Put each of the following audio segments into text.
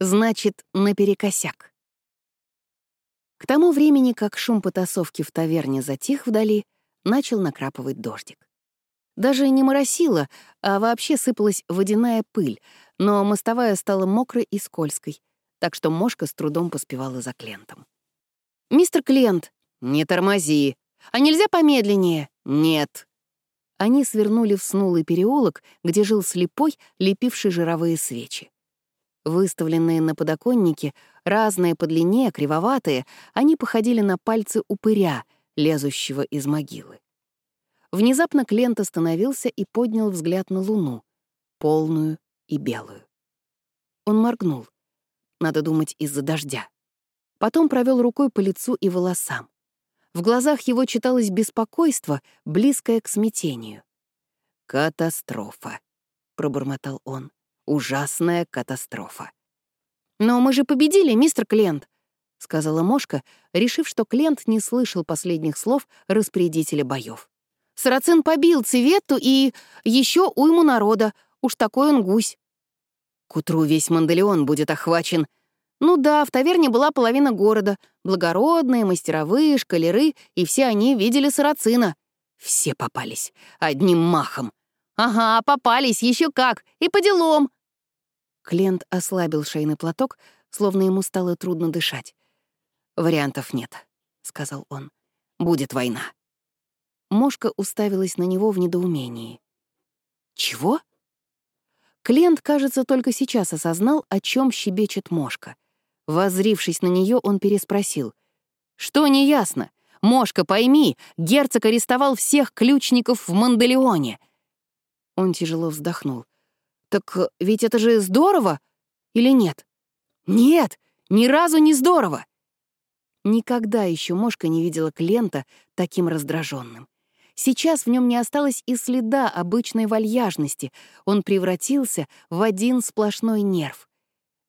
значит, наперекосяк. К тому времени, как шум потасовки в таверне затих вдали, начал накрапывать дождик. Даже не моросило, а вообще сыпалась водяная пыль, но мостовая стала мокрой и скользкой, так что Мошка с трудом поспевала за Клентом. «Мистер Клент!» «Не тормози!» «А нельзя помедленнее?» «Нет!» Они свернули в снулый переулок, где жил слепой, лепивший жировые свечи. Выставленные на подоконнике, разные по длине, кривоватые, они походили на пальцы упыря, лезущего из могилы. Внезапно Клент остановился и поднял взгляд на луну, полную и белую. Он моргнул. Надо думать, из-за дождя. Потом провел рукой по лицу и волосам. В глазах его читалось беспокойство, близкое к смятению. «Катастрофа», — пробормотал он. Ужасная катастрофа. «Но мы же победили, мистер Клент», — сказала Мошка, решив, что Клент не слышал последних слов распорядителя боев. «Сарацин побил Циветту и еще уйму народа. Уж такой он гусь». «К утру весь Манделеон будет охвачен». «Ну да, в таверне была половина города. Благородные, мастеровые, шкалеры, и все они видели Сарацина. Все попались. Одним махом. «Ага, попались, еще как, и по делам!» Клент ослабил шейный платок, словно ему стало трудно дышать. «Вариантов нет», — сказал он. «Будет война». Мошка уставилась на него в недоумении. «Чего?» Клент, кажется, только сейчас осознал, о чем щебечет Мошка. Воззрившись на нее, он переспросил. «Что неясно? Мошка, пойми, герцог арестовал всех ключников в Манделеоне». Он тяжело вздохнул. Так э, ведь это же здорово или нет? Нет, ни разу не здорово. Никогда еще Мошка не видела Клента таким раздраженным. Сейчас в нем не осталось и следа обычной вальяжности. Он превратился в один сплошной нерв.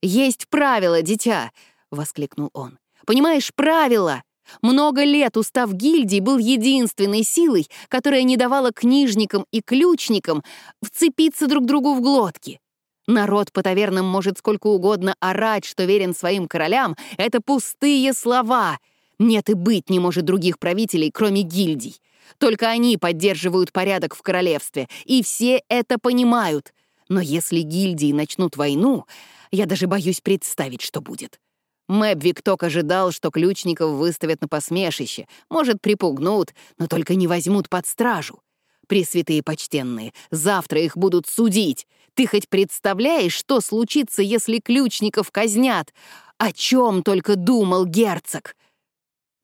«Есть правила, дитя!» — воскликнул он. «Понимаешь, правила! Много лет устав гильдии был единственной силой, которая не давала книжникам и ключникам вцепиться друг другу в глотки. Народ по тавернам может сколько угодно орать, что верен своим королям. Это пустые слова. Нет и быть не может других правителей, кроме гильдий. Только они поддерживают порядок в королевстве, и все это понимают. Но если гильдии начнут войну, я даже боюсь представить, что будет. Мэбвик ток ожидал, что ключников выставят на посмешище, может, припугнут, но только не возьмут под стражу. Пресвятые почтенные, завтра их будут судить. Ты хоть представляешь, что случится, если ключников казнят? О чем только думал герцог?»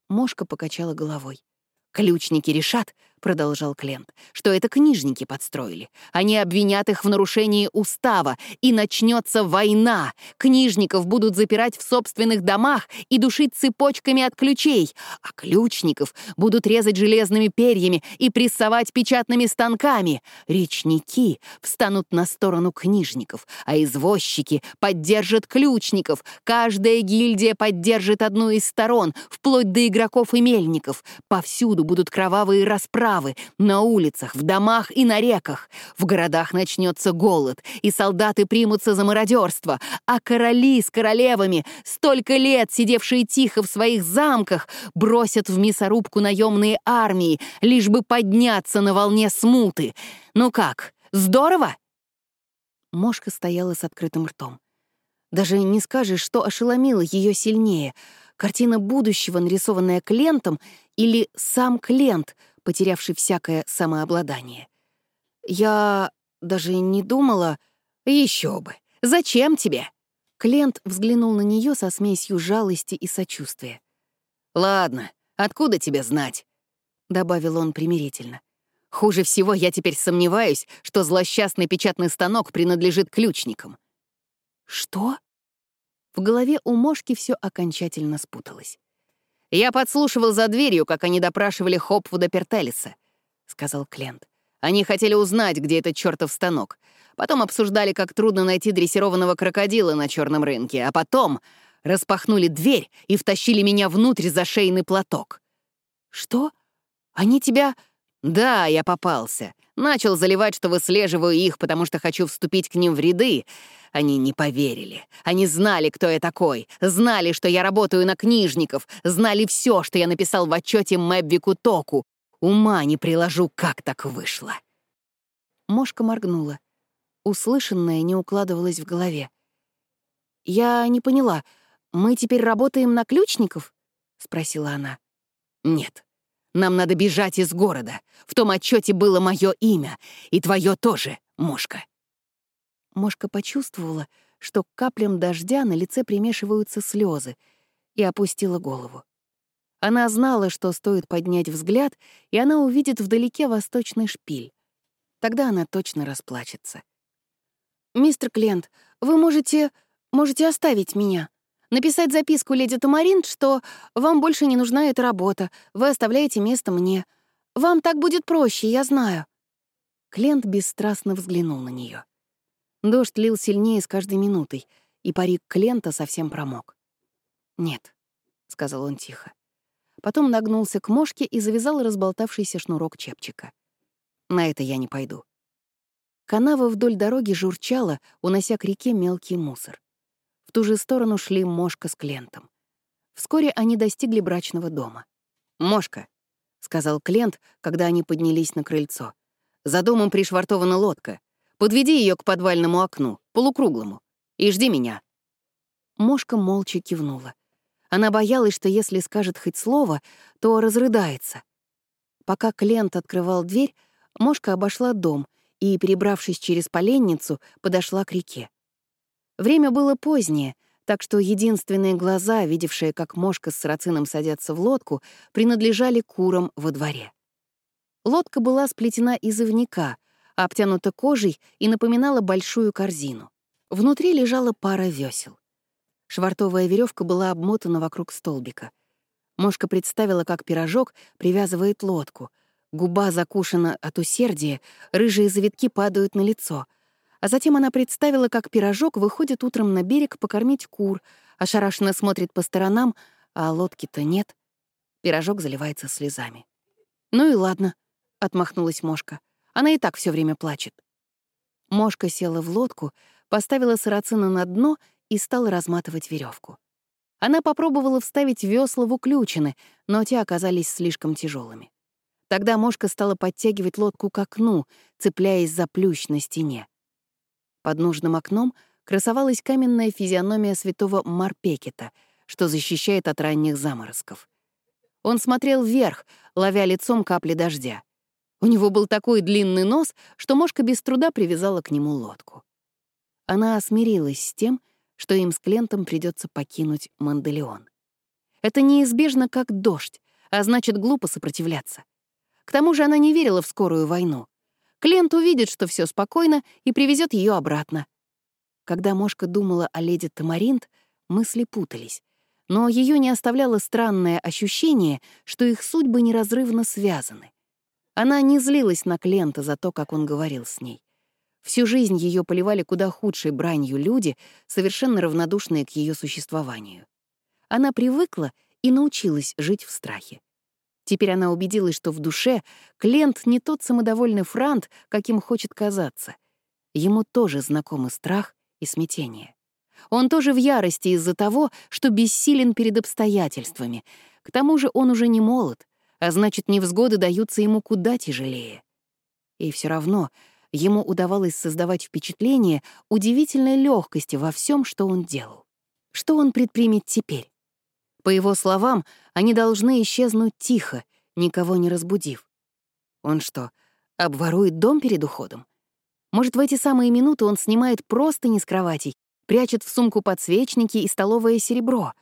Мошка покачала головой. «Ключники решат, продолжал Клент, что это книжники подстроили. Они обвинят их в нарушении устава, и начнется война. Книжников будут запирать в собственных домах и душить цепочками от ключей, а ключников будут резать железными перьями и прессовать печатными станками. Речники встанут на сторону книжников, а извозчики поддержат ключников. Каждая гильдия поддержит одну из сторон, вплоть до игроков и мельников. Повсюду будут кровавые расправы, расправы на улицах, в домах и на реках. В городах начнется голод, и солдаты примутся за мародерство, а короли с королевами, столько лет сидевшие тихо в своих замках, бросят в мясорубку наемные армии, лишь бы подняться на волне смуты. Ну как, здорово? Мошка стояла с открытым ртом. Даже не скажешь, что ошеломило ее сильнее — картина будущего, нарисованная Клентом, или сам Клент — потерявший всякое самообладание. Я даже не думала... Еще бы! Зачем тебе? Клент взглянул на нее со смесью жалости и сочувствия. «Ладно, откуда тебе знать?» — добавил он примирительно. «Хуже всего я теперь сомневаюсь, что злосчастный печатный станок принадлежит ключникам». «Что?» В голове у Мошки все окончательно спуталось. «Я подслушивал за дверью, как они допрашивали Хопвуда Пертелиса», — сказал Клент. «Они хотели узнать, где этот чертов станок. Потом обсуждали, как трудно найти дрессированного крокодила на черном рынке, а потом распахнули дверь и втащили меня внутрь за шейный платок». «Что? Они тебя...» «Да, я попался. Начал заливать, что выслеживаю их, потому что хочу вступить к ним в ряды. Они не поверили. Они знали, кто я такой. Знали, что я работаю на книжников. Знали все, что я написал в отчете Мэбвику Току. Ума не приложу, как так вышло. Мошка моргнула. Услышанное не укладывалось в голове. «Я не поняла, мы теперь работаем на ключников?» — спросила она. «Нет. Нам надо бежать из города. В том отчете было мое имя, и твое тоже, Мошка». Мошка почувствовала, что к каплям дождя на лице примешиваются слезы, и опустила голову. Она знала, что стоит поднять взгляд, и она увидит вдалеке восточный шпиль. Тогда она точно расплачется. «Мистер Клент, вы можете... можете оставить меня. Написать записку леди Тамаринт, что вам больше не нужна эта работа, вы оставляете место мне. Вам так будет проще, я знаю». Клент бесстрастно взглянул на нее. Дождь лил сильнее с каждой минутой, и парик Клента совсем промок. «Нет», — сказал он тихо. Потом нагнулся к мошке и завязал разболтавшийся шнурок чепчика. На это я не пойду. Канава вдоль дороги журчала, унося к реке мелкий мусор. Ту же сторону шли Мошка с Клентом. Вскоре они достигли брачного дома. «Мошка», — сказал Клент, когда они поднялись на крыльцо. «За домом пришвартована лодка. Подведи ее к подвальному окну, полукруглому, и жди меня». Мошка молча кивнула. Она боялась, что если скажет хоть слово, то разрыдается. Пока Клент открывал дверь, Мошка обошла дом и, перебравшись через поленницу, подошла к реке. Время было позднее, так что единственные глаза, видевшие, как Мошка с Сарацином садятся в лодку, принадлежали курам во дворе. Лодка была сплетена из ивника, обтянута кожей и напоминала большую корзину. Внутри лежала пара весел. Швартовая веревка была обмотана вокруг столбика. Мошка представила, как пирожок привязывает лодку — Губа закушена от усердия, рыжие завитки падают на лицо. А затем она представила, как пирожок выходит утром на берег покормить кур, ошарашенно смотрит по сторонам, а лодки-то нет. Пирожок заливается слезами. «Ну и ладно», — отмахнулась Мошка. «Она и так все время плачет». Мошка села в лодку, поставила сарацина на дно и стала разматывать веревку. Она попробовала вставить весла в уключины, но те оказались слишком тяжелыми. Тогда мошка стала подтягивать лодку к окну, цепляясь за плющ на стене. Под нужным окном красовалась каменная физиономия святого Марпекета, что защищает от ранних заморозков. Он смотрел вверх, ловя лицом капли дождя. У него был такой длинный нос, что мошка без труда привязала к нему лодку. Она осмирилась с тем, что им с Клентом придется покинуть Манделеон. Это неизбежно как дождь, а значит, глупо сопротивляться. К тому же она не верила в скорую войну. Клиент увидит, что все спокойно, и привезет ее обратно. Когда Мошка думала о леди Тамаринт, мысли путались. Но ее не оставляло странное ощущение, что их судьбы неразрывно связаны. Она не злилась на Клента за то, как он говорил с ней. Всю жизнь ее поливали куда худшей бранью люди, совершенно равнодушные к ее существованию. Она привыкла и научилась жить в страхе. Теперь она убедилась, что в душе Клент не тот самодовольный франт, каким хочет казаться. Ему тоже знакомы страх и смятение. Он тоже в ярости из-за того, что бессилен перед обстоятельствами. К тому же он уже не молод, а значит, невзгоды даются ему куда тяжелее. И все равно ему удавалось создавать впечатление удивительной легкости во всем, что он делал. Что он предпримет теперь? По его словам, они должны исчезнуть тихо, никого не разбудив. Он что, обворует дом перед уходом? Может, в эти самые минуты он снимает простыни с кроватей, прячет в сумку подсвечники и столовое серебро.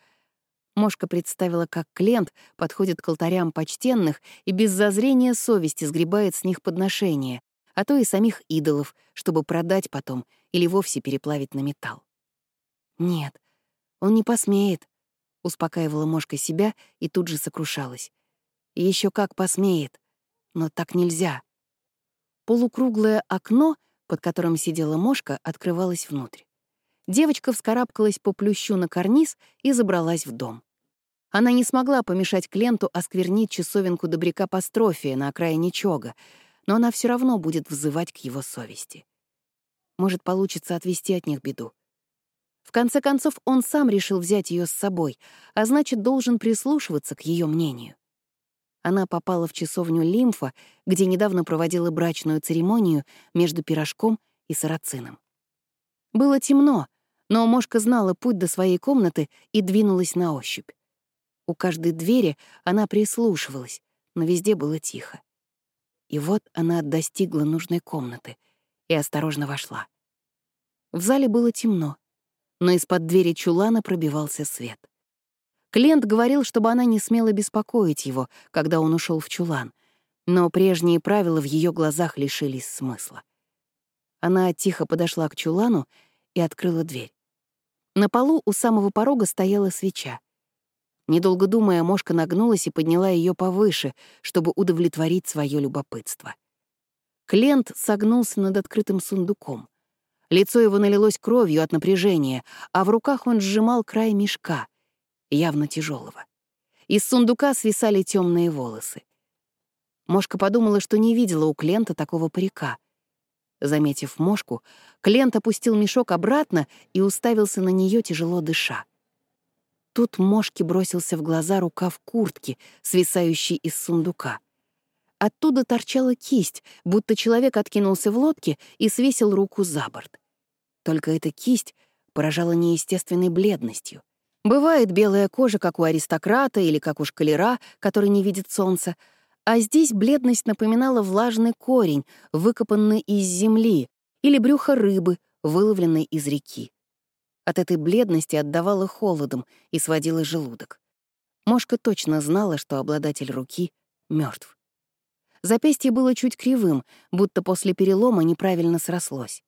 Мошка представила, как Клент подходит к алтарям почтенных и без зазрения совести сгребает с них подношения, а то и самих идолов, чтобы продать потом или вовсе переплавить на металл. Нет, он не посмеет. Успокаивала Мошка себя и тут же сокрушалась. Еще как посмеет, но так нельзя. Полукруглое окно, под которым сидела Мошка, открывалось внутрь. Девочка вскарабкалась по плющу на карниз и забралась в дом. Она не смогла помешать Кленту осквернить часовенку добряка Пастрофия на окраине Чога, но она все равно будет взывать к его совести. Может, получится отвести от них беду. В конце концов, он сам решил взять ее с собой, а значит, должен прислушиваться к ее мнению. Она попала в часовню Лимфа, где недавно проводила брачную церемонию между пирожком и сарацином. Было темно, но Мошка знала путь до своей комнаты и двинулась на ощупь. У каждой двери она прислушивалась, но везде было тихо. И вот она достигла нужной комнаты и осторожно вошла. В зале было темно, но из-под двери чулана пробивался свет. Клиент говорил, чтобы она не смела беспокоить его, когда он ушел в чулан, но прежние правила в ее глазах лишились смысла. Она тихо подошла к чулану и открыла дверь. На полу у самого порога стояла свеча. Недолго думая, Мошка нагнулась и подняла ее повыше, чтобы удовлетворить свое любопытство. Клент согнулся над открытым сундуком. Лицо его налилось кровью от напряжения, а в руках он сжимал край мешка, явно тяжелого. Из сундука свисали темные волосы. Мошка подумала, что не видела у Клента такого парика. Заметив Мошку, Клент опустил мешок обратно и уставился на нее, тяжело дыша. Тут Мошке бросился в глаза рукав куртки, свисающий из сундука. Оттуда торчала кисть, будто человек откинулся в лодке и свесил руку за борт. Только эта кисть поражала неестественной бледностью. Бывает белая кожа, как у аристократа или как у шкалера, который не видит солнца, а здесь бледность напоминала влажный корень, выкопанный из земли, или брюхо рыбы, выловленной из реки. От этой бледности отдавало холодом и сводило желудок. Мошка точно знала, что обладатель руки мертв. Запястье было чуть кривым, будто после перелома неправильно срослось.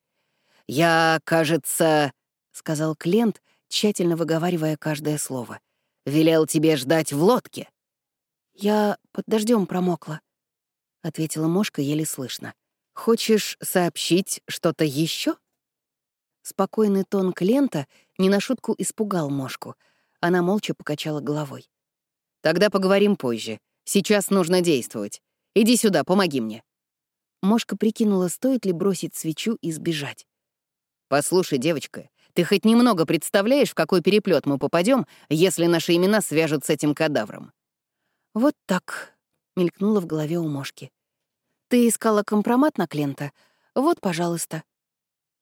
«Я, кажется», — сказал Клент, тщательно выговаривая каждое слово, «велел тебе ждать в лодке». «Я под дождем промокла», — ответила Мошка еле слышно. «Хочешь сообщить что-то еще? Спокойный тон Клента не на шутку испугал Мошку. Она молча покачала головой. «Тогда поговорим позже. Сейчас нужно действовать. Иди сюда, помоги мне». Мошка прикинула, стоит ли бросить свечу и сбежать. «Послушай, девочка, ты хоть немного представляешь, в какой переплет мы попадем, если наши имена свяжут с этим кадавром?» «Вот так», — мелькнуло в голове у Мошки. «Ты искала компромат на Клента? Вот, пожалуйста».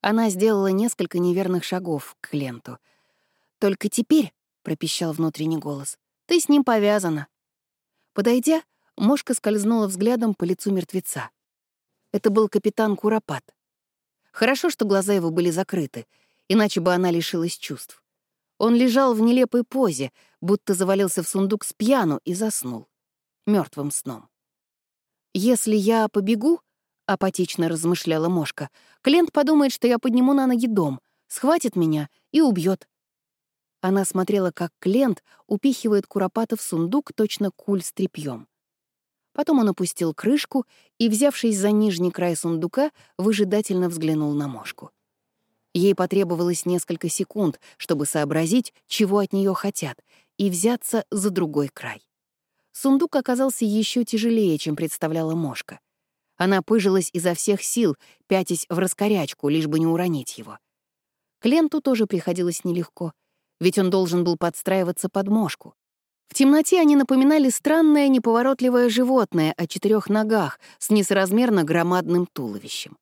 Она сделала несколько неверных шагов к Ленту. «Только теперь», — пропищал внутренний голос, — «ты с ним повязана». Подойдя, Мошка скользнула взглядом по лицу мертвеца. Это был капитан Куропат. Хорошо, что глаза его были закрыты, иначе бы она лишилась чувств. Он лежал в нелепой позе, будто завалился в сундук с пьяну и заснул. мертвым сном. «Если я побегу, — апатично размышляла Мошка. «Клент подумает, что я подниму на ноги дом, схватит меня и убьет. Она смотрела, как Клент упихивает Куропата в сундук точно куль с тряпьем. Потом он опустил крышку и, взявшись за нижний край сундука, выжидательно взглянул на Мошку. Ей потребовалось несколько секунд, чтобы сообразить, чего от нее хотят, и взяться за другой край. Сундук оказался еще тяжелее, чем представляла Мошка — она пыжилась изо всех сил, пятясь в раскорячку, лишь бы не уронить его. Кленту тоже приходилось нелегко, ведь он должен был подстраиваться под мошку. В темноте они напоминали странное неповоротливое животное о четырех ногах с несоразмерно громадным туловищем.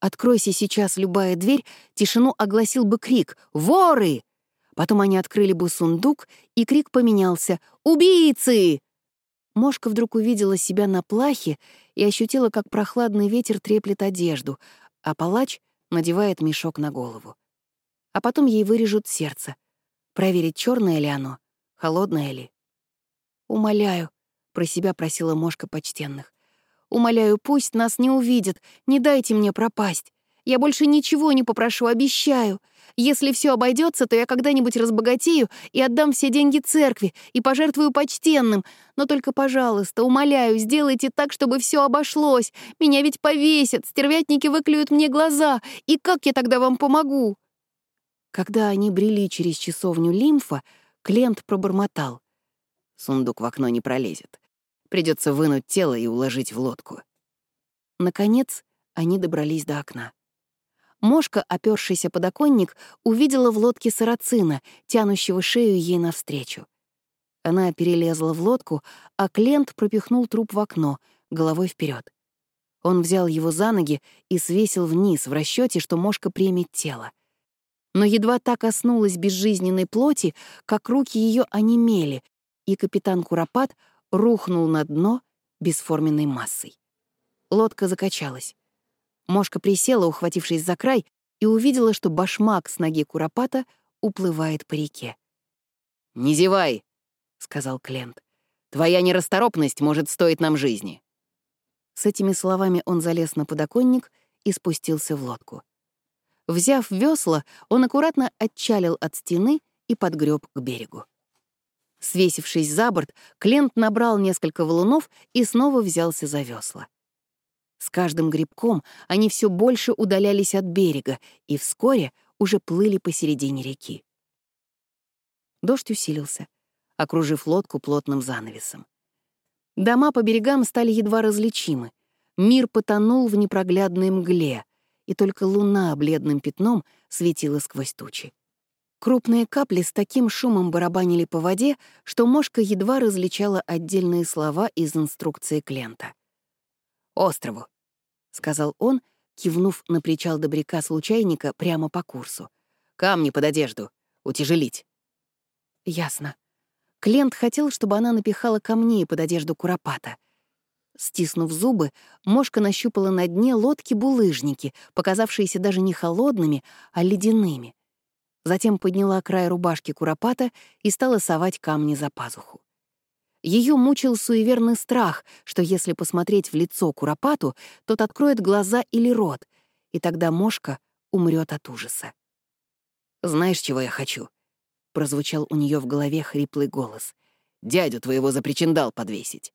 Откройся сейчас любая дверь, тишину огласил бы крик «Воры!». Потом они открыли бы сундук, и крик поменялся «Убийцы!». Мошка вдруг увидела себя на плахе и ощутила, как прохладный ветер треплет одежду, а палач надевает мешок на голову. А потом ей вырежут сердце. Проверить, черное ли оно, холодное ли. «Умоляю», — про себя просила Мошка почтенных. «Умоляю, пусть нас не увидят, не дайте мне пропасть. Я больше ничего не попрошу, обещаю. Если все обойдется, то я когда-нибудь разбогатею и отдам все деньги церкви и пожертвую почтенным. Но только, пожалуйста, умоляю, сделайте так, чтобы все обошлось. Меня ведь повесят, стервятники выклюют мне глаза. И как я тогда вам помогу?» Когда они брели через часовню лимфа, Клент пробормотал. «Сундук в окно не пролезет. Придется вынуть тело и уложить в лодку». Наконец, они добрались до окна. Мошка, опёршийся подоконник, увидела в лодке сарацина, тянущего шею ей навстречу. Она перелезла в лодку, а Клент пропихнул труп в окно, головой вперед. Он взял его за ноги и свесил вниз в расчете, что Мошка примет тело. Но едва та коснулась безжизненной плоти, как руки ее онемели, и капитан Куропат рухнул на дно бесформенной массой. Лодка закачалась. Мошка присела, ухватившись за край, и увидела, что башмак с ноги Куропата уплывает по реке. «Не зевай!» — сказал Клент. «Твоя нерасторопность может стоить нам жизни». С этими словами он залез на подоконник и спустился в лодку. Взяв весла, он аккуратно отчалил от стены и подгреб к берегу. Свесившись за борт, Клент набрал несколько валунов и снова взялся за весла. С каждым грибком они все больше удалялись от берега и вскоре уже плыли посередине реки. Дождь усилился, окружив лодку плотным занавесом. Дома по берегам стали едва различимы. Мир потонул в непроглядной мгле, и только луна бледным пятном светила сквозь тучи. Крупные капли с таким шумом барабанили по воде, что Мошка едва различала отдельные слова из инструкции Клента. «Острову», — сказал он, кивнув на причал добряка случайника прямо по курсу. «Камни под одежду. Утяжелить». «Ясно». Клент хотел, чтобы она напихала камней под одежду Куропата. Стиснув зубы, Мошка нащупала на дне лодки булыжники, показавшиеся даже не холодными, а ледяными затем подняла край рубашки Куропата и стала совать камни за пазуху. Ее мучил суеверный страх, что если посмотреть в лицо Куропату, тот откроет глаза или рот, и тогда мошка умрет от ужаса. «Знаешь, чего я хочу?» — прозвучал у нее в голове хриплый голос. «Дядю твоего за причиндал подвесить».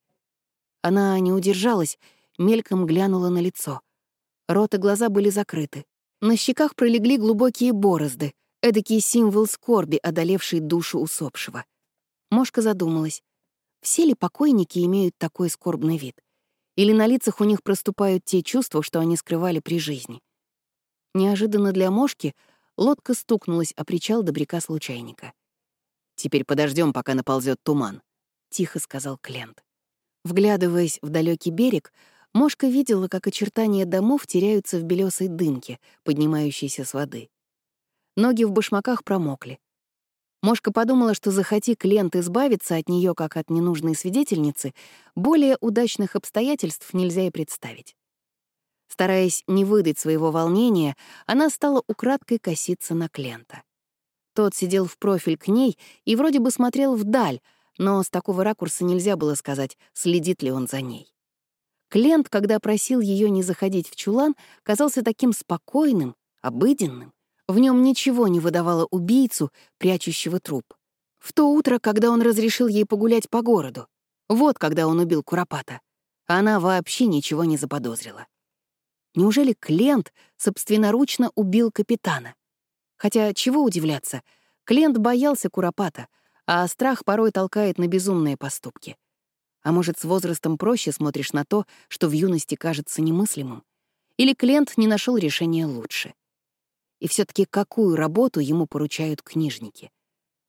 Она не удержалась, мельком глянула на лицо. Рот и глаза были закрыты. На щеках пролегли глубокие борозды — Эдакий символ скорби, одолевший душу усопшего. Мошка задумалась, все ли покойники имеют такой скорбный вид? Или на лицах у них проступают те чувства, что они скрывали при жизни? Неожиданно для Мошки лодка стукнулась о причал добряка-случайника. «Теперь подождем, пока наползет туман», — тихо сказал Клент. Вглядываясь в далекий берег, Мошка видела, как очертания домов теряются в белесой дымке, поднимающейся с воды. Ноги в башмаках промокли. Мошка подумала, что захоти клиент избавиться от нее как от ненужной свидетельницы, более удачных обстоятельств нельзя и представить. Стараясь не выдать своего волнения, она стала украдкой коситься на Клента. Тот сидел в профиль к ней и вроде бы смотрел вдаль, но с такого ракурса нельзя было сказать, следит ли он за ней. Клент, когда просил ее не заходить в чулан, казался таким спокойным, обыденным. В нем ничего не выдавало убийцу, прячущего труп. В то утро, когда он разрешил ей погулять по городу. Вот когда он убил Куропата. Она вообще ничего не заподозрила. Неужели Клент собственноручно убил капитана? Хотя чего удивляться, Клент боялся Куропата, а страх порой толкает на безумные поступки. А может, с возрастом проще смотришь на то, что в юности кажется немыслимым? Или Клент не нашел решения лучше? И все таки какую работу ему поручают книжники?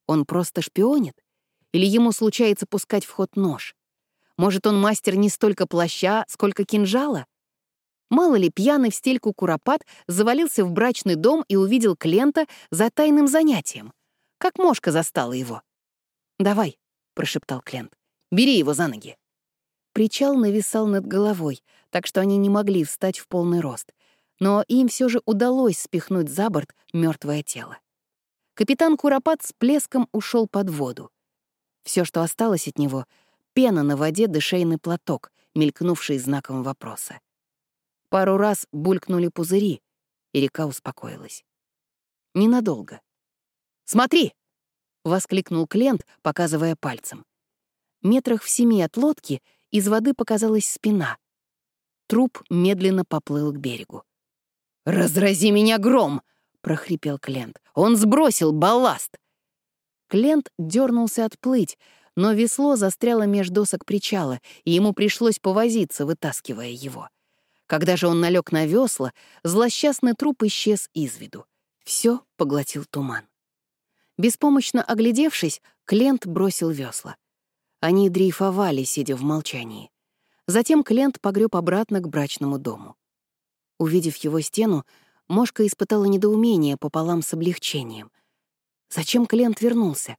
Он просто шпионит? Или ему случается пускать в ход нож? Может, он мастер не столько плаща, сколько кинжала? Мало ли, пьяный в стельку Куропат завалился в брачный дом и увидел Клента за тайным занятием. Как мошка застала его. «Давай», — прошептал Клент, — «бери его за ноги». Причал нависал над головой, так что они не могли встать в полный рост но им все же удалось спихнуть за борт мертвое тело. Капитан Куропат с плеском ушел под воду. Все, что осталось от него — пена на воде да шейный платок, мелькнувший знаком вопроса. Пару раз булькнули пузыри, и река успокоилась. Ненадолго. «Смотри!» — воскликнул Клент, показывая пальцем. Метрах в семи от лодки из воды показалась спина. Труп медленно поплыл к берегу. «Разрази меня гром!» — прохрипел Клент. «Он сбросил балласт!» Клент дернулся отплыть, но весло застряло меж досок причала, и ему пришлось повозиться, вытаскивая его. Когда же он налег на весла, злосчастный труп исчез из виду. Все поглотил туман. Беспомощно оглядевшись, Клент бросил весла. Они дрейфовали, сидя в молчании. Затем Клент погреб обратно к брачному дому. Увидев его стену, Мошка испытала недоумение пополам с облегчением. Зачем Клент вернулся?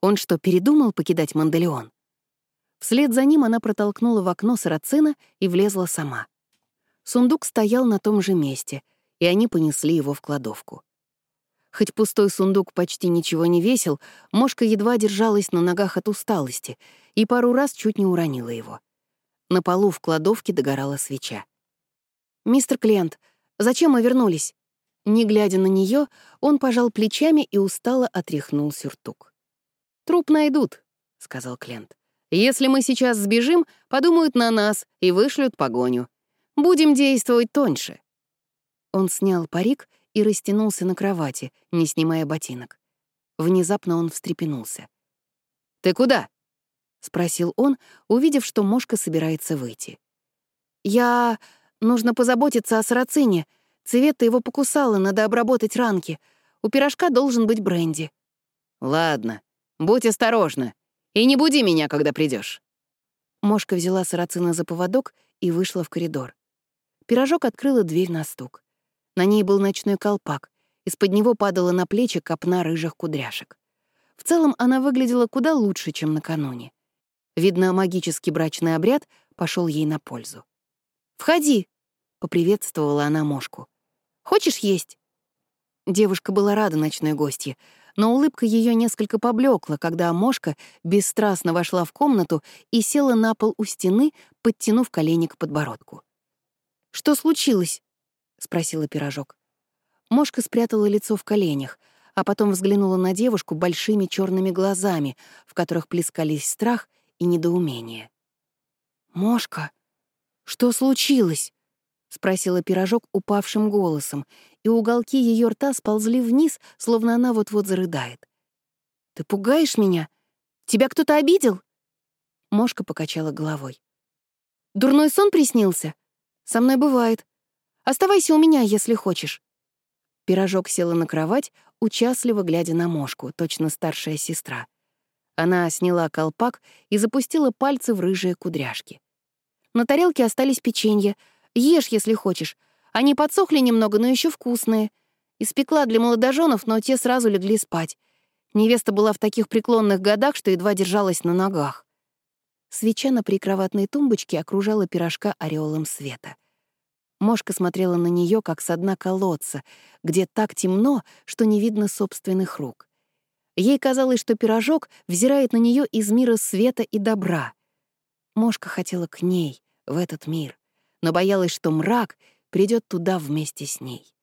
Он что, передумал покидать Манделеон? Вслед за ним она протолкнула в окно сарацина и влезла сама. Сундук стоял на том же месте, и они понесли его в кладовку. Хоть пустой сундук почти ничего не весил, Мошка едва держалась на ногах от усталости и пару раз чуть не уронила его. На полу в кладовке догорала свеча. «Мистер Клиент, зачем мы вернулись?» Не глядя на нее, он пожал плечами и устало отряхнул сюртук. «Труп найдут», — сказал Клент. «Если мы сейчас сбежим, подумают на нас и вышлют погоню. Будем действовать тоньше». Он снял парик и растянулся на кровати, не снимая ботинок. Внезапно он встрепенулся. «Ты куда?» — спросил он, увидев, что Мошка собирается выйти. «Я... Нужно позаботиться о сарацине. Цвета его покусала, надо обработать ранки. У пирожка должен быть бренди». «Ладно, будь осторожна. И не буди меня, когда придешь. Мошка взяла сарацина за поводок и вышла в коридор. Пирожок открыла дверь на стук. На ней был ночной колпак. Из-под него падала на плечи копна рыжих кудряшек. В целом она выглядела куда лучше, чем накануне. Видно, магический брачный обряд пошел ей на пользу. «Входи!» — поприветствовала она Мошку. «Хочешь есть?» Девушка была рада ночной гостье, но улыбка ее несколько поблекла, когда Мошка бесстрастно вошла в комнату и села на пол у стены, подтянув колени к подбородку. «Что случилось?» — спросила пирожок. Мошка спрятала лицо в коленях, а потом взглянула на девушку большими черными глазами, в которых плескались страх и недоумение. «Мошка, что случилось?» — спросила пирожок упавшим голосом, и уголки ее рта сползли вниз, словно она вот-вот зарыдает. «Ты пугаешь меня? Тебя кто-то обидел?» Мошка покачала головой. «Дурной сон приснился? Со мной бывает. Оставайся у меня, если хочешь». Пирожок села на кровать, участливо глядя на Мошку, точно старшая сестра. Она сняла колпак и запустила пальцы в рыжие кудряшки. На тарелке остались печенья. Ешь, если хочешь. Они подсохли немного, но еще вкусные. Испекла для молодоженов, но те сразу легли спать. Невеста была в таких преклонных годах, что едва держалась на ногах. Свеча на прикроватной тумбочке окружала пирожка ореолом света. Мошка смотрела на нее, как со дна колодца, где так темно, что не видно собственных рук. Ей казалось, что пирожок взирает на нее из мира света и добра. Мошка хотела к ней, в этот мир, но боялась, что мрак придет туда вместе с ней.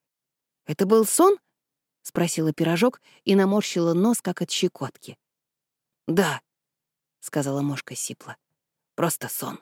«Это был сон?» — спросила пирожок и наморщила нос, как от щекотки. «Да», — сказала Мошка сипло, — «просто сон».